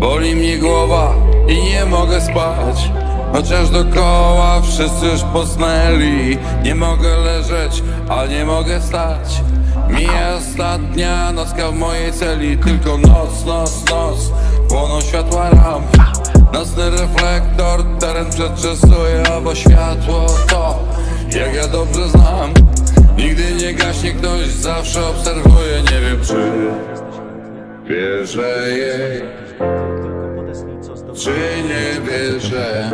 Boli mnie głowa i nie mogę spać Chociaż dokoła wszyscy już posnęli. Nie mogę leżeć, a nie mogę stać. Mija ostatnia nocka w mojej celi Tylko noc, noc, noc Płoną światła ram Nocny reflektor, teren przedczesuje Bo światło to, jak ja dobrze znam Nigdy nie gaśnie ktoś, zawsze obserwuje Nie wiem czy wierzę jej czy nie wierzę?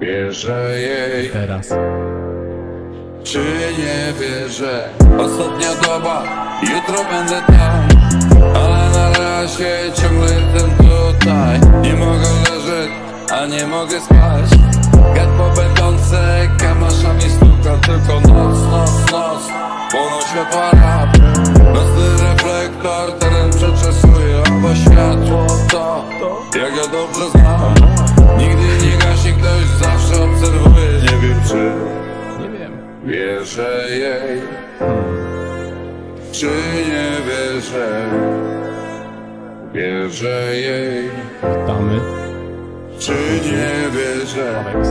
Wierzę jej, Teraz. czy nie wierzę? Ostatnia doba, jutro będę tam leżeć, a nie mogę spać. Gad po betonce, kamaszami stuka Tylko noc, noc, noc. Płoną światła rap Nocny reflektor, teren przeczesuje Obo światło. To, jak ja dobrze znam Nigdy nie gaśnie ktoś, zawsze obserwuje. Nie wiem czy Nie wiem. wierzę jej Czy nie wierzę. Wierzę jej. Witamy. Czy nie wierzę Alex.